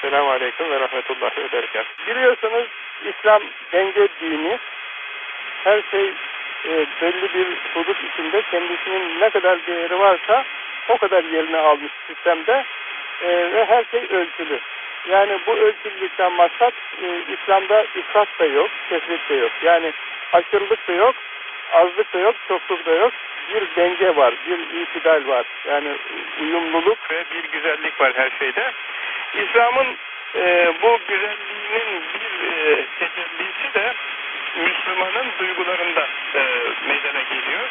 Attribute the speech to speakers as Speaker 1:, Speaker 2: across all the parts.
Speaker 1: Selamun Aleyküm ve Rahmetullahi ve Berekatuhu. Biliyorsunuz İslam denge dini. Her şey e, belli bir hudut içinde kendisinin ne kadar değeri varsa o kadar yerini almış sistemde e, ve her şey ölçülü. Yani bu ölçülülükten maksat e, İslam'da ifrat da yok, tefrit de yok. Yani aşırılık da yok, azlık da yok, çokluk da yok. Bir denge var, bir itidal var. Yani uyumluluk ve bir güzellik var her şeyde. İslam'ın e, bu güzelliğinin bir e, tecellisi de Müslümanın duygularında e, meydana geliyor.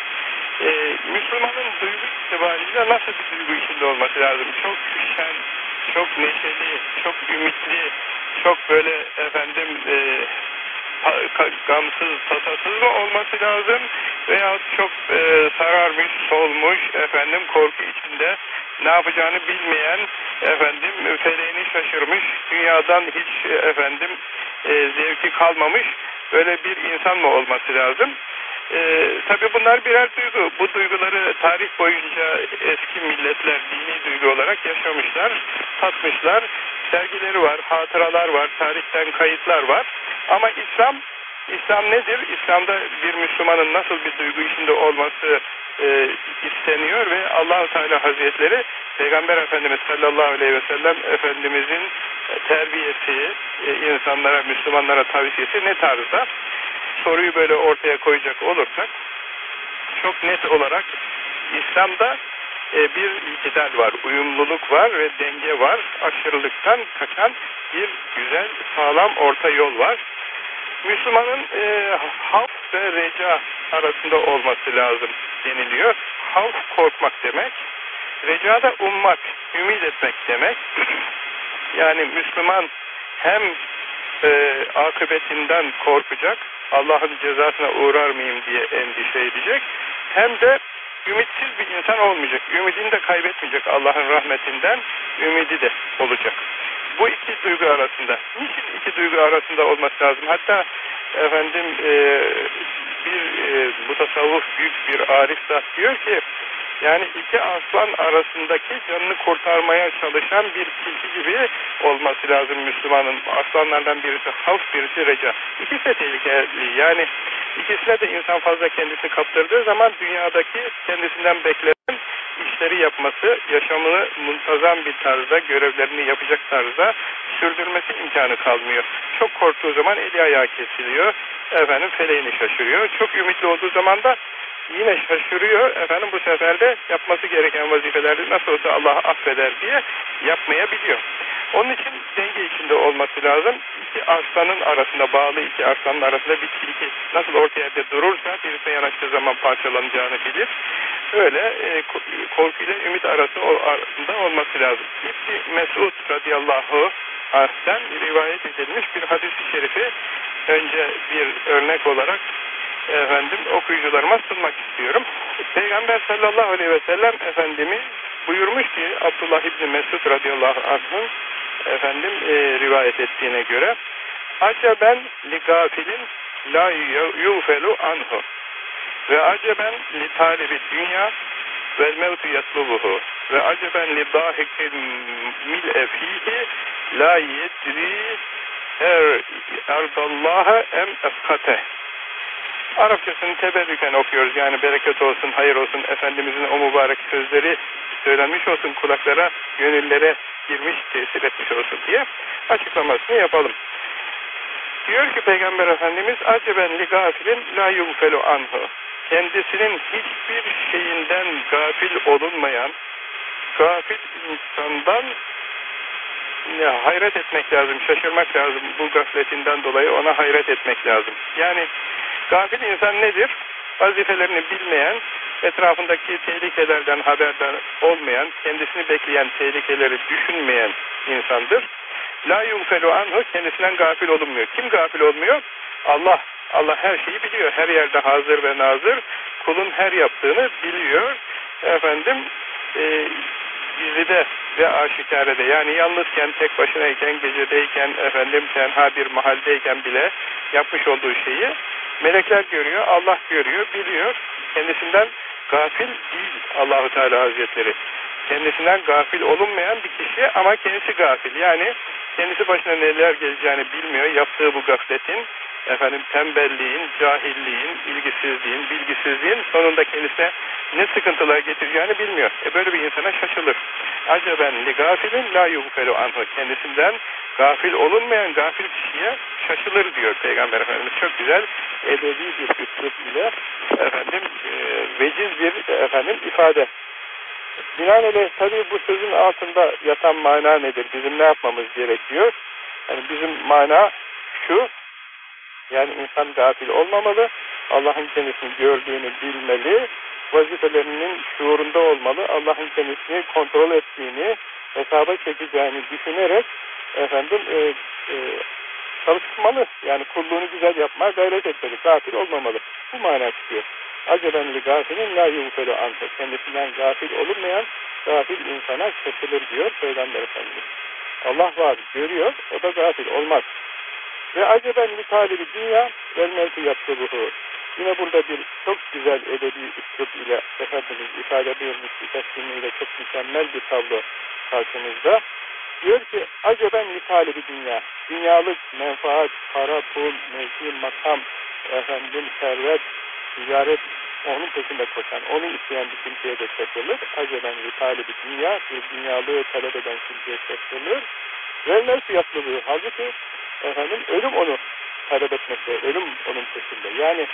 Speaker 1: E, Müslümanın duygu itibariyle nasıl bir duygu içinde olması lazım? Çok şen, çok neşeli, çok ümitli, çok böyle efendim e, gamsız, tasasız mı olması lazım veya çok e, sararmış, solmuş, efendim korku içinde ne yapacağını bilmeyen, efendim feleğini şaşırmış, dünyadan hiç efendim e, zevki kalmamış böyle bir insan mı olması lazım? Ee, Tabi bunlar birer duygu. Bu duyguları tarih boyunca eski milletler dini duygu olarak yaşamışlar, tatmışlar. Sergileri var, hatıralar var, tarihten kayıtlar var. Ama İslam, İslam nedir? İslam'da bir Müslümanın nasıl bir duygu içinde olması e, isteniyor ve Allahu Teala Hazretleri Peygamber Efendimiz sallallahu aleyhi ve sellem Efendimizin terbiyesi, e, insanlara, Müslümanlara tavsiyesi ne tarzda? Soruyu böyle ortaya koyacak olursak çok net olarak İslam'da e, bir itidal var, uyumluluk var ve denge var. Aşırılıktan kaçan bir güzel, sağlam orta yol var. Müslümanın e, havf ve reca arasında olması lazım deniliyor. Havf korkmak demek, reca da ummak, ümit etmek demek. yani Müslüman hem e, akıbetinden korkacak, Allah'ın cezasına uğrar mıyım diye endişe edecek, hem de ümitsiz bir insan olmayacak. Ümidini de kaybetmeyecek Allah'ın rahmetinden, ümidi de olacak. Bu iki duygu arasında. Niçin iki duygu arasında olması lazım? Hatta efendim e, bir e, mutasavvuf büyük bir arif da diyor ki yani iki aslan arasındaki canını kurtarmaya çalışan bir tilki gibi olması lazım Müslümanın. Aslanlardan birisi halk, birisi reca. İkisi de tehlikeli. Yani ikisine de insan fazla kendisini kaptırdığı zaman dünyadaki kendisinden beklenen işleri yapması, yaşamını muntazam bir tarzda, görevlerini yapacak tarzda sürdürmesi imkanı kalmıyor. Çok korktuğu zaman eli ayağı kesiliyor, efendim feleğini şaşırıyor. Çok ümitli olduğu zaman da yine şaşırıyor. Efendim bu sefer de yapması gereken vazifelerde nasıl olsa Allah affeder diye yapmayabiliyor. Onun için denge içinde olması lazım. İki arslanın arasında, bağlı iki arslanın arasında bir tilki nasıl orta yerde durursa birisine yanaştığı zaman parçalanacağını bilir. Öyle e, korkuyla ümit arasında olması lazım. İbni Mesud radıyallahu anh'ten rivayet edilmiş bir hadis-i şerifi önce bir örnek olarak efendim okuyucularıma sunmak istiyorum. Peygamber sallallahu aleyhi ve sellem Efendimiz buyurmuş ki Abdullah İbni Mesud radıyallahu anh'ın efendim e, rivayet ettiğine göre aceben li gafilin la yufelu anhu ve aceben li talibi dünya vel mevtu yatlubuhu ve aceben li dahikin mil'e fihi la yedri er erdallaha em eskate Arapçasını teberrüken okuyoruz. Yani bereket olsun, hayır olsun, Efendimizin o mübarek sözleri söylenmiş olsun kulaklara, gönüllere girmiş, tesir etmiş olsun diye açıklamasını yapalım. Diyor ki Peygamber Efendimiz aceben li gafilin la yugfelu anhu. Kendisinin hiçbir şeyinden gafil olunmayan gafil insandan ne, hayret etmek lazım, şaşırmak lazım. Bu gafletinden dolayı ona hayret etmek lazım. Yani Gafil insan nedir? Vazifelerini bilmeyen, etrafındaki tehlikelerden haberdar olmayan, kendisini bekleyen tehlikeleri düşünmeyen insandır. La yunfelu anhu kendisinden gafil olunmuyor. Kim gafil olmuyor? Allah. Allah her şeyi biliyor. Her yerde hazır ve nazır. Kulun her yaptığını biliyor. Efendim e, gizlide ve aşikarede yani yalnızken, tek başınayken, gecedeyken, efendim tenha bir mahaldeyken bile yapmış olduğu şeyi Melekler görüyor, Allah görüyor, biliyor. Kendisinden gafil değil Allahu Teala Hazretleri. Kendisinden gafil olunmayan bir kişi ama kendisi gafil. Yani kendisi başına neler geleceğini bilmiyor. Yaptığı bu gafletin, efendim tembelliğin, cahilliğin, ilgisizliğin, bilgisizliğin sonunda kendisine ne sıkıntılar getireceğini bilmiyor. E böyle bir insana şaşılır. Aceben li gafilin la yugfelu anhu. Kendisinden gafil olunmayan gafil kişiye şaşılır diyor Peygamber Efendimiz. Çok güzel edebi bir üslup ile efendim e, veciz bir efendim ifade. Binaenaleyh tabii bu sözün altında yatan mana nedir? Bizim ne yapmamız gerekiyor? Yani bizim mana şu, yani insan gafil olmamalı, Allah'ın kendisini gördüğünü bilmeli, vazifelerinin şuurunda olmalı, Allah'ın kendisini kontrol ettiğini, hesaba çekeceğini düşünerek efendim e, e, çalışmalı. Yani kulluğunu güzel yapmaya gayret etmeli. Gafil olmamalı. Bu mana çıkıyor. Acebenli gafilin la yuvfelu ante. Kendisinden gafil olunmayan gafil insana şaşılır diyor Peygamber Efendimiz. Allah var, görüyor, o da gafil olmaz. Ve aceben li talibi dünya vel mevki yaptırıhu. Yine burada bir çok güzel edebi üslup ile Efendimiz ifade buyurmuş bir teslimiyle çok mükemmel bir tablo karşımızda. Diyor ki aceben li talibi dünya. Dünyalık menfaat, para, pul, mevki, makam, efendim, servet, ticaret onun peşinde koşan, onu isteyen bir kimseye de şaşırılır. Aceben li talibi dünya, bir dünyalığı talep eden kimseye şaşırılır. Ve nasıl yapılıyor? Halbuki efendim ölüm onu talep etmekte, ölüm onun peşinde. Yani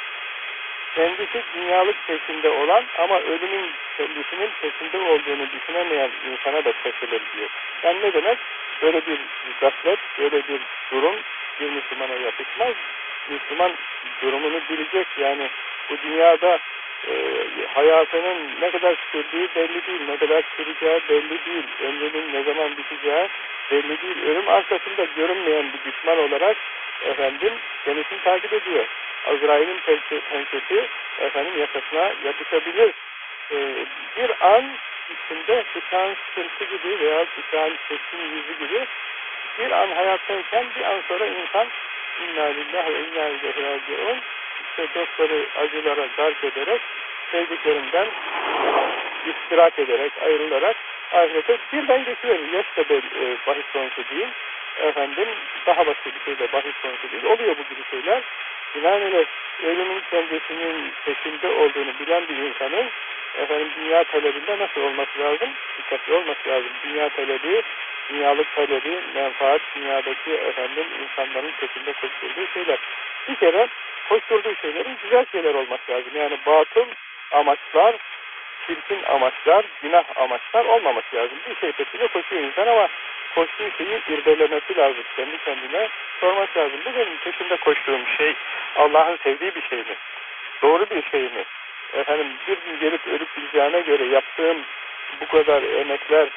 Speaker 1: kendisi dünyalık peşinde olan ama ölümün kendisinin peşinde olduğunu düşünemeyen insana da şaşılır diyor. Yani ne demek? Böyle bir gaflet, böyle bir durum bir Müslümana yapışmaz. Müslüman durumunu bilecek. Yani bu dünyada e, hayatının ne kadar sürdüğü belli değil, ne kadar süreceği belli değil, ömrünün ne zaman biteceği belli değil. Ölüm arkasında görünmeyen bir düşman olarak efendim kendisini takip ediyor. Azrail'in pençesi efendim yakasına yapışabilir. Ee, bir an içinde bıçağın sırtı gibi veya bıçağın keskin yüzü gibi bir an hayattayken bir an sonra insan inna lillahi ve inna ileyhi raciun işte dostları acılara gark ederek sevdiklerinden istirak ederek, ayrılarak ahirete birden geçiverir. Yaş da e, bahis konusu değil. Efendim daha başka bir şey bahis konusu değil. Oluyor bu gibi şeyler. Binaenaleyh ölümün kendisinin peşinde olduğunu bilen bir insanın efendim dünya talebinde nasıl olması lazım? Dikkatli olması lazım. Dünya talebi, dünyalık talebi, menfaat, dünyadaki efendim insanların peşinde koşturduğu şeyler. Bir kere koşturduğu şeylerin güzel şeyler olması lazım. Yani batıl amaçlar, çirkin amaçlar, günah amaçlar olmaması lazım. Bir şey peşinde koşuyor insan ama koştuğu şeyi irdelemesi lazım. Kendi kendine sorması lazım. Bu benim peşinde koştuğum şey Allah'ın sevdiği bir şey mi? Doğru bir şey mi? Efendim bir gün gelip ölüp gideceğine göre yaptığım bu kadar emekler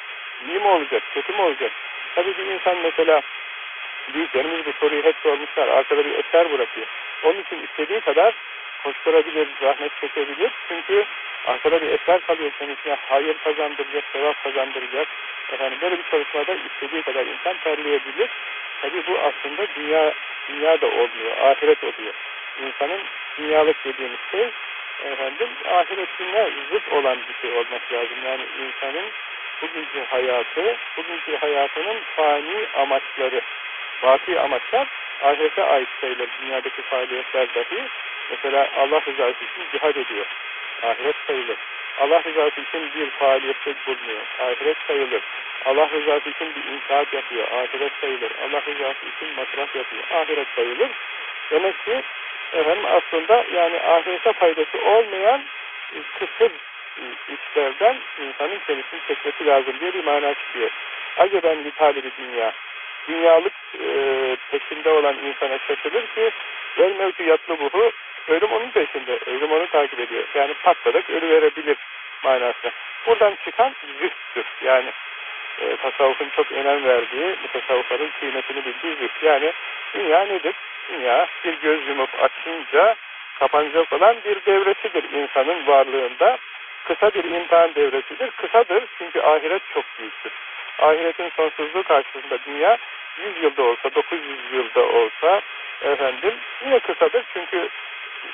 Speaker 1: iyi mi olacak, kötü mü olacak? Tabii bir insan mesela büyüklerimiz bu soruyu hep sormuşlar. Arkada bir eser bırakıyor. Onun için istediği kadar koşturabilir, zahmet çekebilir. Çünkü arkada bir eser kalıyor kendisine hayır kazandıracak, sevap kazandıracak. Efendim böyle bir çalışmada istediği kadar insan terleyebilir. Tabii bu aslında dünya dünya da olmuyor, ahiret oluyor. İnsanın dünyalık dediğimiz şey efendim ahiretine zıt olan bir şey olması lazım. Yani insanın bugünkü hayatı, bugünkü hayatının fani amaçları, vaki amaçlar ahirete ait şeyler, dünyadaki faaliyetler dahi mesela Allah rızası için cihad ediyor. Ahiret sayılır. Allah rızası için bir faaliyette bulunuyor. Ahiret sayılır. Allah rızası için bir inşaat yapıyor. Ahiret sayılır. Allah rızası için masraf yapıyor. Ahiret sayılır. Demek ki efendim aslında yani ahirete faydası olmayan kısır işlerden insanın kendisini çekmesi lazım diye bir mana çıkıyor. Aceben bir dünya. Dünyalık e, peşinde olan insana şaşılır ki vel mevki yatlı buhu ölüm onun peşinde. Ölüm onu takip ediyor. Yani patladık ölü verebilir manasında. Buradan çıkan zühttür. Yani e, tasavvufun çok önem verdiği, bu tasavvufların kıymetini bildiği züht. Yani dünya nedir? Dünya bir göz yumup açınca kapanacak olan bir devresidir insanın varlığında. Kısa bir imtihan devresidir. Kısadır çünkü ahiret çok büyüktür. Ahiretin sonsuzluğu karşısında dünya 100 yılda olsa, 900 yılda olsa efendim yine kısadır çünkü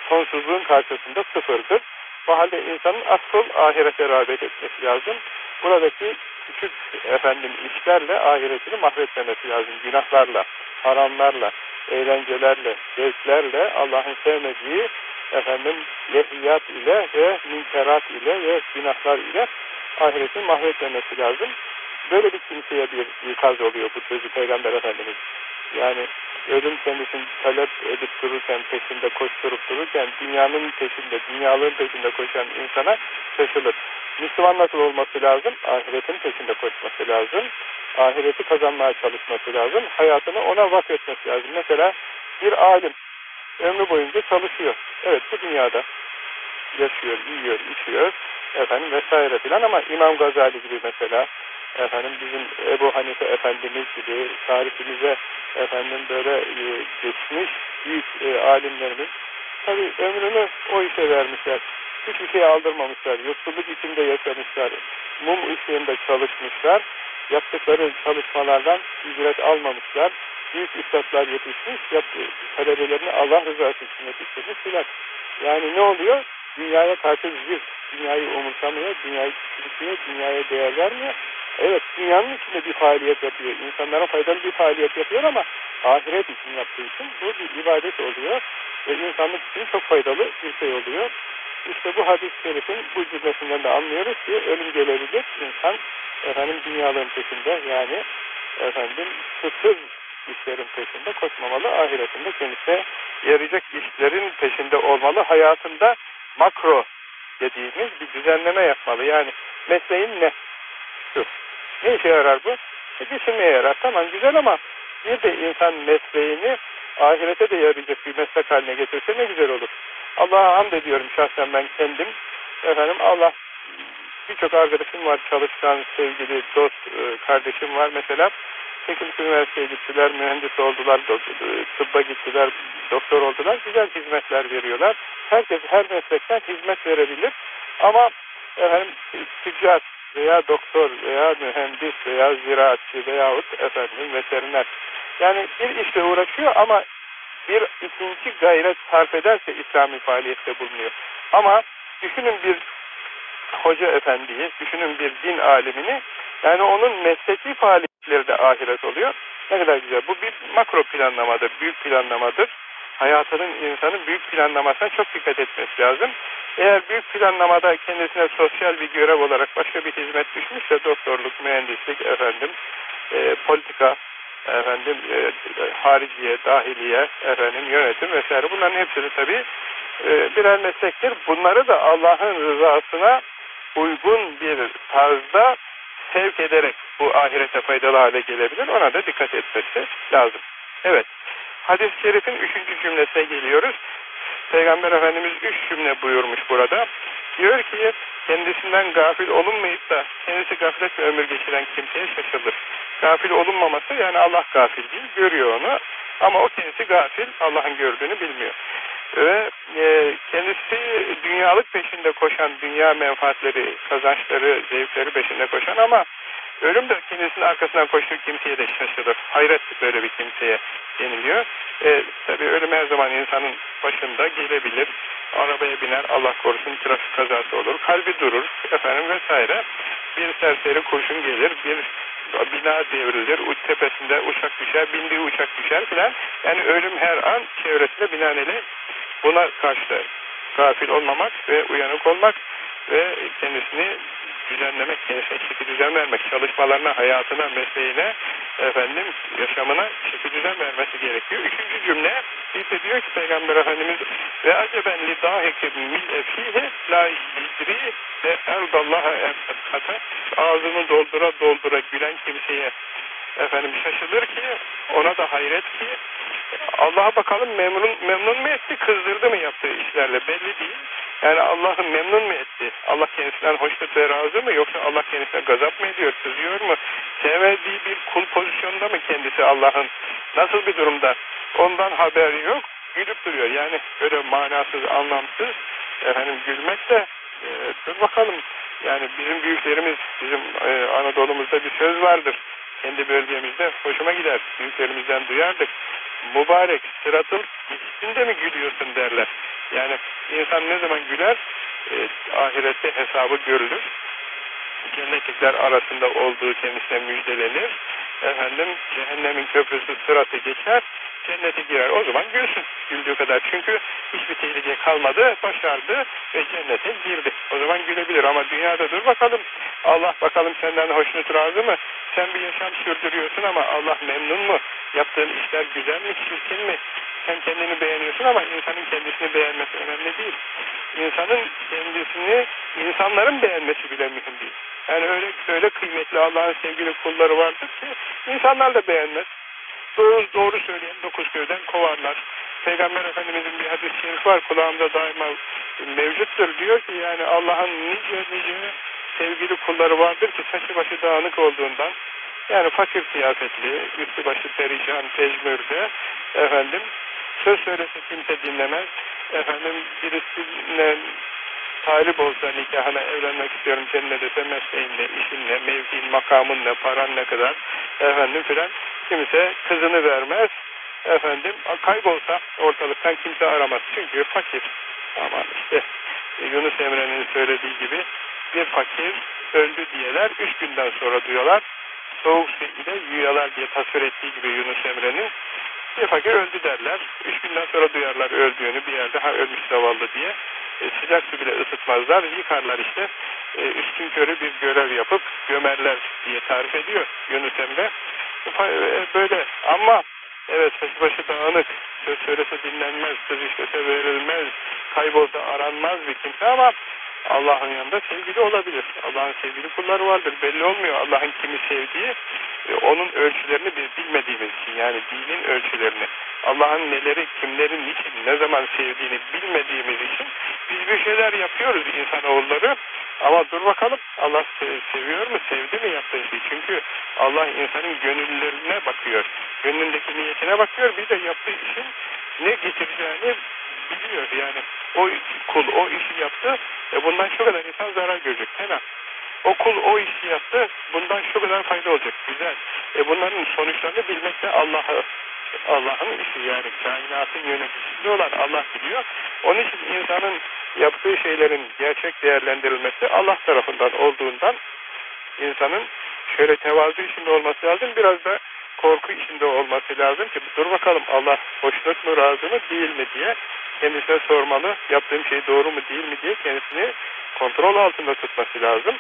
Speaker 1: sonsuzluğun karşısında sıfırdır. Bu halde insanın asıl ahirete rağbet etmesi lazım. Buradaki küçük efendim işlerle ahiretini mahvetmemesi lazım. Günahlarla, haramlarla, eğlencelerle, zevklerle Allah'ın sevmediği efendim lehiyat ile ve minkerat ile ve günahlar ile ahiretini mahvetmemesi lazım. Böyle bir kimseye bir ikaz oluyor bu sözü Peygamber Efendimiz. Yani ölüm kendisini talep edip dururken, peşinde koşturup dururken, dünyanın peşinde, dünyalığın peşinde koşan insana şaşılır. Müslüman nasıl olması lazım? Ahiretin peşinde koşması lazım. Ahireti kazanmaya çalışması lazım. Hayatını ona vakfetmesi lazım. Mesela bir alim ömrü boyunca çalışıyor. Evet bu dünyada yaşıyor, yiyor, içiyor efendim vesaire filan ama İmam Gazali gibi mesela efendim bizim Ebu Hanife Efendimiz gibi tarihimize efendim böyle e, geçmiş büyük e, alimlerimiz tabi ömrünü o işe vermişler. Hiçbir şey aldırmamışlar. Yoksulluk içinde yaşamışlar. Mum ışığında çalışmışlar. Yaptıkları çalışmalardan ücret almamışlar. Büyük üstadlar yetişmiş. Yaptığı talebelerini Allah rızası için yetiştirmiş. Yani ne oluyor? Dünyaya karşı zil. Dünyayı umursamıyor, dünyayı küçültüyor, dünyaya değer vermiyor. Evet, dünyanın içinde bir faaliyet yapıyor. İnsanlara faydalı bir faaliyet yapıyor ama ahiret için yaptığı için bu bir ibadet oluyor. Ve insanlık için çok faydalı bir şey oluyor. İşte bu hadis-i şerifin bu cümlesinden de anlıyoruz ki ölüm gelebilir. İnsan efendim dünyaların peşinde yani efendim sıfır işlerin peşinde koşmamalı. Ahiretinde kendisine yarayacak işlerin peşinde olmalı. Hayatında makro dediğimiz bir düzenleme yapmalı. Yani mesleğin ne? Şu. Ne işe yarar bu? E, geçinmeye yarar. Tamam güzel ama bir de insan mesleğini ahirete de yarayacak bir meslek haline getirse ne güzel olur. Allah'a hamd ediyorum şahsen ben kendim. Efendim Allah birçok arkadaşım var çalışkan, sevgili, dost, e, kardeşim var mesela. Teknik üniversiteye gittiler, mühendis oldular, tıbba gittiler, doktor oldular. Güzel hizmetler veriyorlar. Herkes her meslekten hizmet verebilir. Ama efendim tüccar veya doktor veya mühendis veya ziraatçı veyahut efendim veteriner. Yani bir işle uğraşıyor ama bir ikinci gayret sarf ederse İslami faaliyette bulunuyor. Ama düşünün bir hoca efendiyi, düşünün bir din alimini, yani onun mesleki faaliyetleri de ahiret oluyor. Ne kadar güzel. Bu bir makro planlamadır, büyük planlamadır. Hayatının insanın büyük planlamasına çok dikkat etmesi lazım. Eğer büyük planlamada kendisine sosyal bir görev olarak başka bir hizmet düşmüşse doktorluk, mühendislik, efendim, e, politika, efendim, e, hariciye, dahiliye, efendim, yönetim vesaire bunların hepsini tabii e, birer meslektir. Bunları da Allah'ın rızasına uygun bir tarzda sevk ederek bu ahirete faydalı hale gelebilir. Ona da dikkat etmesi lazım. Evet. Hadis-i şerifin üçüncü cümlesine geliyoruz. Peygamber Efendimiz üç cümle buyurmuş burada. Diyor ki kendisinden gafil olunmayıp da kendisi gaflet ve ömür geçiren kimseye şaşılır. Gafil olunmaması yani Allah gafil değil görüyor onu ama o kendisi gafil Allah'ın gördüğünü bilmiyor. Ve e, kendisi dünyalık peşinde koşan, dünya menfaatleri, kazançları, zevkleri peşinde koşan ama ölüm de kendisinin arkasından koştuğu kimseye de şaşılır. Hayret böyle bir kimseye deniliyor. E, tabii ölüm her zaman insanın başında gelebilir. Arabaya biner, Allah korusun trafik kazası olur. Kalbi durur, efendim vesaire. Bir serseri kurşun gelir, bir bina devrilir, uç tepesinde uçak düşer, bindiği uçak düşer filan. Yani ölüm her an çevresinde binaenaleyh buna karşı gafil olmamak ve uyanık olmak ve kendisini düzenlemek, kendisine şekil düzen vermek, çalışmalarına, hayatına, mesleğine, efendim, yaşamına şekil düzen vermesi gerekiyor. Üçüncü cümle, işte diyor ki Peygamber Efendimiz ve aceben li dâheke mil efihe la yidri ve erdallaha enfekate ağzını doldura doldura gülen kimseye efendim şaşılır ki ona da hayret ki Allah'a bakalım memnun, memnun mu etti, kızdırdı mı yaptığı işlerle belli değil. Yani Allah'ı memnun mu etti? Allah kendisinden hoşnut ve razı mı? Yoksa Allah kendisine gazap mı ediyor, kızıyor mu? Sevmediği bir kul pozisyonda mı kendisi Allah'ın? Nasıl bir durumda? Ondan haberi yok. Gülüp duruyor. Yani öyle manasız, anlamsız efendim gülmek de e, dur bakalım. Yani bizim büyüklerimiz, bizim e, Anadolu'muzda bir söz vardır. Kendi bölgemizde hoşuma gider. Büyüklerimizden duyardık mübarek sıratın üstünde mi gülüyorsun derler. Yani insan ne zaman güler e, ahirette hesabı görülür. cennetlikler arasında olduğu kendisine müjdelenir. Efendim cehennemin köprüsü sıratı geçer, cennete girer. O zaman gülsün güldüğü kadar. Çünkü hiçbir tehlike kalmadı, başardı ve cennete girdi. O zaman gülebilir ama dünyada dur bakalım. Allah bakalım senden hoşnut razı mı? Sen bir yaşam sürdürüyorsun ama Allah memnun mu? Yaptığın işler güzel mi, çirkin mi? Sen kendini beğeniyorsun ama insanın kendisini beğenmesi önemli değil. İnsanın kendisini, insanların beğenmesi bile mühim değil. Yani öyle, öyle kıymetli Allah'ın sevgili kulları vardır ki insanlar da beğenmez. Doğru, doğru söyleyen dokuz köyden kovarlar. Peygamber Efendimizin bir hadis-i şerif var kulağımda daima mevcuttur. Diyor ki yani Allah'ın nice nice sevgili kulları vardır ki saçı başı dağınık olduğundan yani fakir kıyafetli, üstü başı perişan, tecmürde efendim söz söylese kimse dinlemez. Efendim birisine talip olsa nikahına evlenmek istiyorum seninle dese mesleğin ne, işin ne, mevkiin, makamın ne, paran ne kadar efendim filan kimse kızını vermez. Efendim kaybolsa ortalıktan kimse aramaz. Çünkü fakir. Ama işte Yunus Emre'nin söylediği gibi bir fakir öldü diyeler üç günden sonra duyuyorlar. Soğuk su ile yuyalar diye tasvir ettiği gibi Yunus Emre'nin bir fakir öldü derler. Üç günden sonra duyarlar öldüğünü bir yerde ha ölmüş zavallı diye. E, sıcak su bile ısıtmazlar. Yıkarlar işte. E, üstün körü bir görev yapıp gömerler diye tarif ediyor Yunus Emre. E, böyle ama evet saçı başı dağınık. Söz söylese dinlenmez. Söz işlese verilmez. Kaybolsa aranmaz bir kimse ama Allah'ın yanında sevgili olabilir. Allah'ın sevgili kulları vardır. Belli olmuyor Allah'ın kimi sevdiği. E, onun ölçülerini biz bilmediğimiz için yani dinin ölçülerini Allah'ın neleri, kimlerin, niçin, ne zaman sevdiğini bilmediğimiz için biz bir şeyler yapıyoruz insanoğulları ama dur bakalım Allah seviyor mu, sevdi mi yaptığı şeyi? Çünkü Allah insanın gönüllerine bakıyor. Gönlündeki niyetine bakıyor. Bir de yaptığı işin ne getireceğini biliyor. Yani o kul o işi yaptı e bundan şu kadar insan zarar görecek. Fena. O kul o işi yaptı. Bundan şu kadar fayda olacak. Güzel. E bunların sonuçlarını bilmek de Allah'a Allah'ın işi yani kainatın yöneticisi olan Allah biliyor. Onun için insanın yaptığı şeylerin gerçek değerlendirilmesi Allah tarafından olduğundan insanın şöyle tevazu içinde olması lazım. Biraz da korku içinde olması lazım ki dur bakalım Allah hoşnut mu razı mı değil mi diye kendisine sormalı. Yaptığım şey doğru mu değil mi diye kendisini kontrol altında tutması lazım.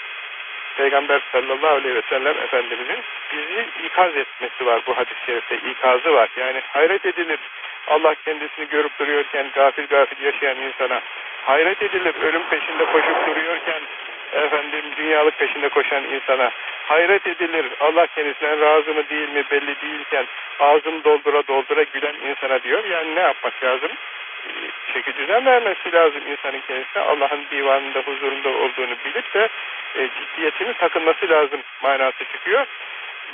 Speaker 1: Peygamber sallallahu aleyhi ve sellem Efendimizin bizi ikaz etmesi var bu hadis-i şerifte. ikazı var. Yani hayret edilir. Allah kendisini görüp duruyorken gafil gafil yaşayan insana hayret edilir. Ölüm peşinde koşup duruyorken efendim dünyalık peşinde koşan insana hayret edilir. Allah kendisinden razı mı değil mi belli değilken ağzını doldura doldura gülen insana diyor. Yani ne yapmak lazım? Çeki düzen vermesi lazım insanın kendisine. Allah'ın divanında, huzurunda olduğunu bilip de e, ciddiyetini takınması lazım manası çıkıyor.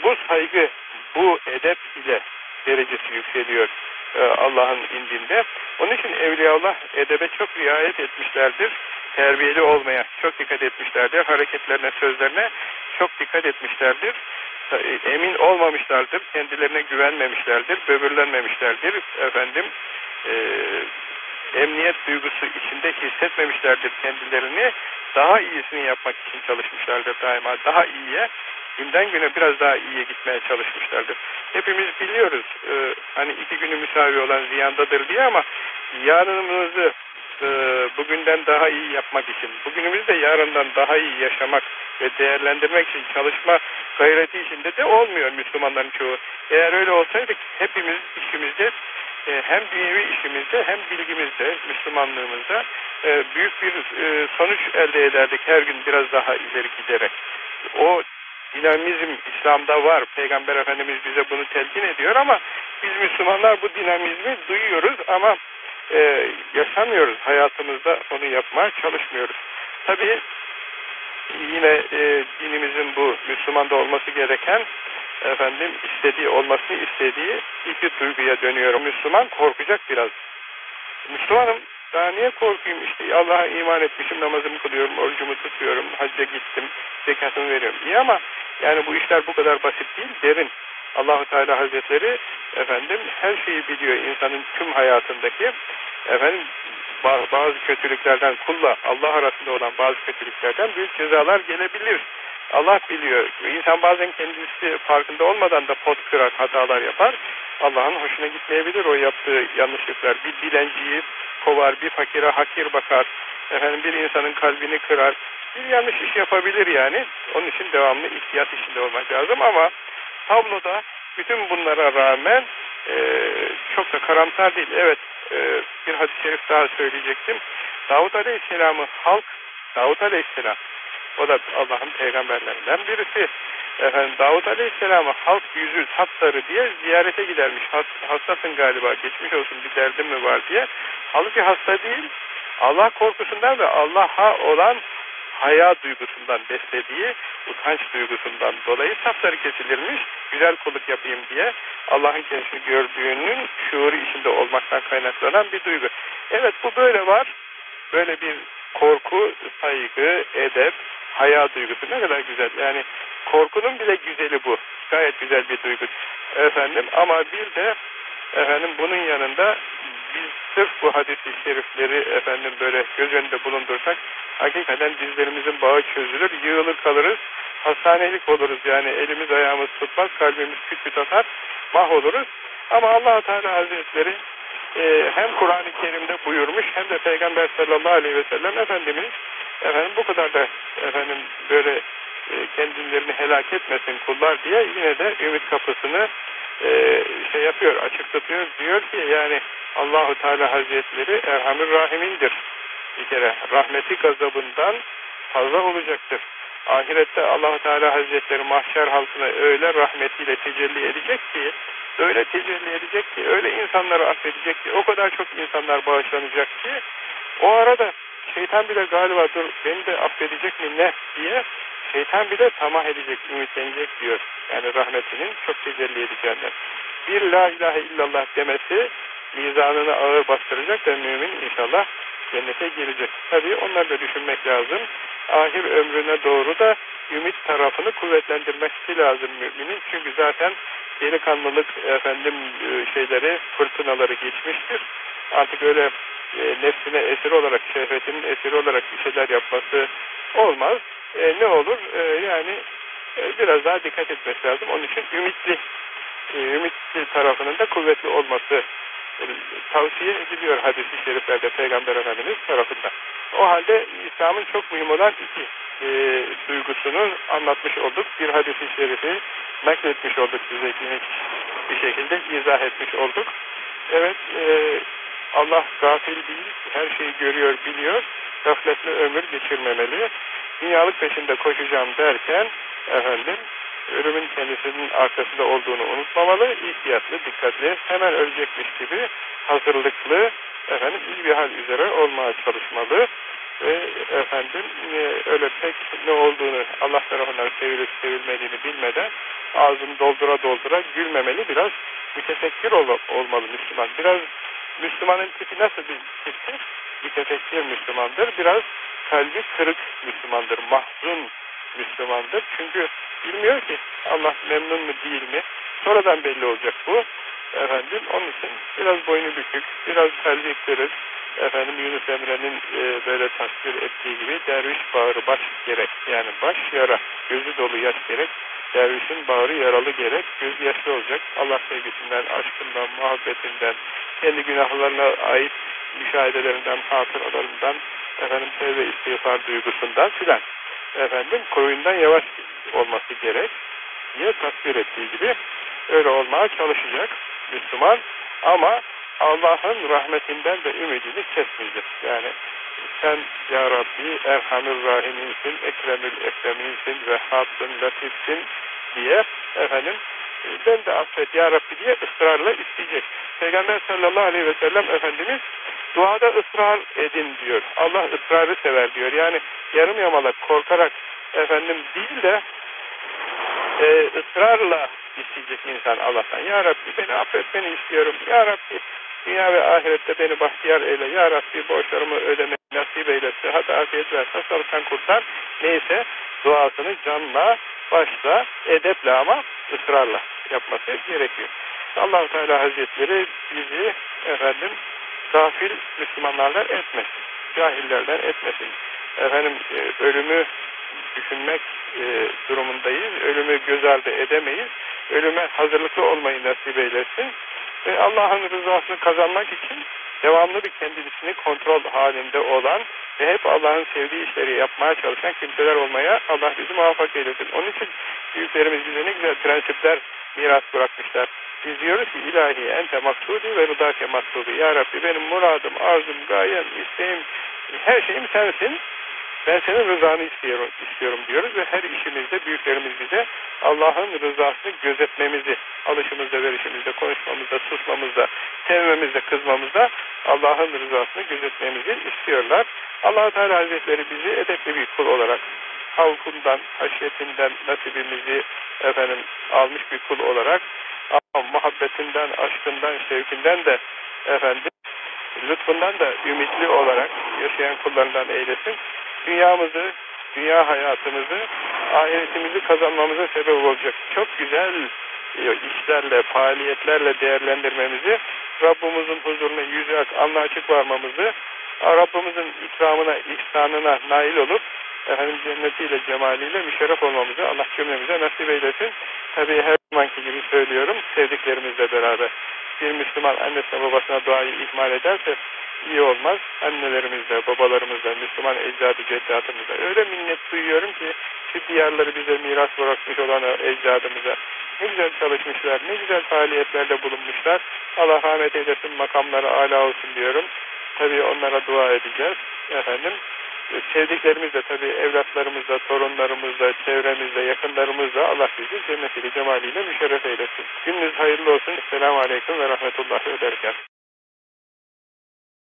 Speaker 1: Bu saygı, bu edep ile derecesi yükseliyor e, Allah'ın indinde. Onun için Evliyaullah edebe çok riayet etmişlerdir. Terbiyeli olmaya çok dikkat etmişlerdir. Hareketlerine, sözlerine çok dikkat etmişlerdir. E, emin olmamışlardır. Kendilerine güvenmemişlerdir. Böbürlenmemişlerdir. Efendim e, emniyet duygusu içinde hissetmemişlerdir kendilerini. Daha iyisini yapmak için çalışmışlardır daima. Daha iyiye, günden güne biraz daha iyiye gitmeye çalışmışlardır. Hepimiz biliyoruz e, hani iki günü müsavi olan ziyandadır diye ama yarınımızı e, bugünden daha iyi yapmak için, bugünümüzü de yarından daha iyi yaşamak ve değerlendirmek için çalışma gayreti içinde de olmuyor Müslümanların çoğu. Eğer öyle olsaydı hepimiz işimizde e, hem dünyevi işimizde hem bilgimizde, Müslümanlığımızda e, büyük bir e, sonuç elde ederdik her gün biraz daha ileri giderek. O dinamizm İslam'da var. Peygamber Efendimiz bize bunu telkin ediyor ama biz Müslümanlar bu dinamizmi duyuyoruz ama yaşamıyoruz. Hayatımızda onu yapmaya çalışmıyoruz. Tabii yine dinimizin bu Müslümanda olması gereken efendim istediği olmasını istediği iki duyguya dönüyorum. Müslüman korkacak biraz. Müslümanım daha niye korkayım işte Allah'a iman etmişim namazımı kılıyorum orucumu tutuyorum hacca gittim zekatımı veriyorum. İyi ama yani bu işler bu kadar basit değil derin. Allahu Teala Hazretleri efendim her şeyi biliyor insanın tüm hayatındaki efendim bazı kötülüklerden kulla Allah arasında olan bazı kötülüklerden büyük cezalar gelebilir. Allah biliyor. İnsan bazen kendisi farkında olmadan da pot kırar, hatalar yapar. Allah'ın hoşuna gitmeyebilir o yaptığı yanlışlıklar. Bir dilenciyi kovar, bir fakire hakir bakar. Efendim bir insanın kalbini kırar. Bir yanlış iş yapabilir yani. Onun için devamlı ihtiyat içinde olmak lazım ama tabloda bütün bunlara rağmen e, çok da karamsar değil. Evet e, bir hadis-i şerif daha söyleyecektim. Davut Aleyhisselam'ı halk, Davut Aleyhisselam o da Allah'ın peygamberlerinden birisi. Efendim Davut Aleyhisselam'ı halk yüzü sapsarı diye ziyarete gidermiş. hastasın galiba geçmiş olsun bir derdin mi var diye. Halbuki hasta değil. Allah korkusundan ve Allah'a olan haya duygusundan beslediği utanç duygusundan dolayı sapsarı kesilirmiş. Güzel kulluk yapayım diye Allah'ın kendisini gördüğünün şuuru içinde olmaktan kaynaklanan bir duygu. Evet bu böyle var. Böyle bir korku, saygı, edep, haya duygusu ne kadar güzel. Yani korkunun bile güzeli bu. Gayet güzel bir duygu. Efendim ama bir de efendim bunun yanında biz sırf bu hadis-i şerifleri efendim böyle göz önünde bulundursak hakikaten dizlerimizin bağı çözülür, yığılır kalırız, hastanelik oluruz yani elimiz ayağımız tutmaz, kalbimiz küt küt atar, mahvoluruz. Ama allah Teala Hazretleri e, hem Kur'an-ı Kerim'de buyurmuş hem de Peygamber sallallahu aleyhi ve sellem Efendimiz efendim bu kadar da efendim böyle e, kendilerini helak etmesin kullar diye yine de ümit kapısını e, şey yapıyor, açıklatıyor. Diyor ki yani Allahu Teala Hazretleri Erhamür Rahim'indir. Bir kere rahmeti gazabından fazla olacaktır. Ahirette Allahu Teala Hazretleri mahşer halkına öyle rahmetiyle tecelli edecek ki öyle tecelli edecek ki, öyle insanları affedecek ki, o kadar çok insanlar bağışlanacak ki, o arada şeytan bile galiba dur beni de affedecek mi ne diye şeytan bile tamah edecek, ümitlenecek diyor. Yani rahmetinin çok tecelli edeceğinden. Bir la ilahe illallah demesi mizanını ağır bastıracak da mümin inşallah cennete girecek. Tabii onları da düşünmek lazım. Ahir ömrüne doğru da ümit tarafını kuvvetlendirmesi lazım müminin. Çünkü zaten delikanlılık efendim e, şeyleri, fırtınaları geçmiştir. Artık öyle e, nefsine esir olarak, şehvetinin esiri olarak bir şeyler yapması olmaz. E, ne olur? E, yani e, biraz daha dikkat etmesi lazım. Onun için ümitli, e, ümitli tarafının da kuvvetli olması e, tavsiye ediliyor hadis-i şeriflerde Peygamber Efendimiz tarafından. O halde İslam'ın çok mühim olan iki e, duygusunu anlatmış olduk. Bir hadis-i şerifi nakletmiş olduk size bir şekilde izah etmiş olduk. Evet, e, Allah gafil değil, her şeyi görüyor, biliyor. Gafletli ömür geçirmemeli. Dünyalık peşinde koşacağım derken, efendim, ölümün kendisinin arkasında olduğunu unutmamalı, ihtiyatlı, dikkatli, hemen ölecekmiş gibi hazırlıklı, efendim, iyi bir hal üzere olmaya çalışmalı ve efendim e, öyle pek ne olduğunu Allah tarafından sevilip sevilmediğini bilmeden ağzını doldura doldura gülmemeli biraz mütefekkir ol, olmalı Müslüman. Biraz Müslümanın tipi nasıl bir tiptir? Mütefekkir Müslümandır. Biraz kalbi kırık Müslümandır. Mahzun Müslümandır. Çünkü bilmiyor ki Allah memnun mu değil mi? Sonradan belli olacak bu. Efendim onun için biraz boynu bükük, biraz kalbi kırık, efendim Yunus Emre'nin e, böyle tasvir ettiği gibi derviş bağrı baş gerek. Yani baş yara, gözü dolu yaş gerek. Dervişin bağrı yaralı gerek, göz yaşlı olacak. Allah sevgisinden, aşkından, muhabbetinden, kendi günahlarına ait müşahedelerinden, hatıralarından, efendim tevbe istiğfar duygusundan filan. Efendim koyundan yavaş olması gerek diye tasvir ettiği gibi öyle olmaya çalışacak Müslüman ama Allah'ın rahmetinden de ümidini kesmeyecek. Yani sen ya Rabbi Erhamür Rahim'insin, Ekremül Ekreminsin, Vehhab'sın, Latif'sin diye efendim ben de affet ya Rabbi diye ısrarla isteyecek. Peygamber sallallahu aleyhi ve sellem Efendimiz duada ısrar edin diyor. Allah ısrarı sever diyor. Yani yarım yamalak korkarak efendim değil de e, ısrarla isteyecek insan Allah'tan. Ya Rabbi beni affetmeni istiyorum. Ya Rabbi dünya ve ahirette beni bahtiyar eyle. Ya Rabbi borçlarımı ödeme nasip eyle. Sıhhat afiyet ver. Hastalıktan kurtar. Neyse duasını canla, başla, edeple ama ısrarla yapması gerekiyor. allah Teala Hazretleri bizi efendim gafil Müslümanlardan etmesin. Cahillerden etmesin. Efendim e, ölümü düşünmek e, durumundayız. Ölümü göz ardı edemeyiz. Ölüme hazırlıklı olmayı nasip eylesin. Ve Allah'ın rızasını kazanmak için devamlı bir kendisini kontrol halinde olan ve hep Allah'ın sevdiği işleri yapmaya çalışan kimseler olmaya Allah bizi muvaffak eylesin. Onun için büyüklerimiz bize ne güzel prensipler miras bırakmışlar. Biz diyoruz ki ilahi ente maksudi ve rıdake maksudi. Ya Rabbi benim muradım, arzum, gayem, isteğim, her şeyim sensin. Ben senin rızanı istiyorum, istiyorum diyoruz ve her işimizde büyüklerimiz bize Allah'ın rızasını gözetmemizi, alışımızda, verişimizde, konuşmamızda, susmamızda, sevmemizde, kızmamızda Allah'ın rızasını gözetmemizi istiyorlar. allah Teala Hazretleri bizi edepli bir kul olarak halkından, haşyetinden nasibimizi efendim almış bir kul olarak ama muhabbetinden, aşkından, şevkinden de efendim lütfundan da ümitli olarak yaşayan kullarından eylesin. Dünyamızı, dünya hayatımızı, ahiretimizi kazanmamıza sebep olacak çok güzel e, işlerle, faaliyetlerle değerlendirmemizi, Rabbimizin huzuruna yüzü anla açık varmamızı, Rabbimizin ikramına, ihsanına nail olup efendim cennetiyle, cemaliyle müşerref olmamızı Allah cümlemize nasip eylesin. Tabii her zamanki gibi söylüyorum, sevdiklerimizle beraber. Bir Müslüman annesine babasına duayı ihmal ederse iyi olmaz. Annelerimizle, babalarımızla, Müslüman ecdadı ceddadımıza öyle minnet duyuyorum ki şu diyarları bize miras bırakmış olan ecdadımıza ne güzel çalışmışlar, ne güzel faaliyetlerde bulunmuşlar. Allah rahmet eylesin, makamları âlâ olsun diyorum. Tabii onlara dua edeceğiz. Efendim, sevdiklerimizle tabii evlatlarımızla, torunlarımızla, çevremizle, yakınlarımızla Allah bizi cennetiyle, cemaliyle müşerref eylesin. Gününüz hayırlı olsun. Selamun Aleyküm ve Rahmetullahi ve.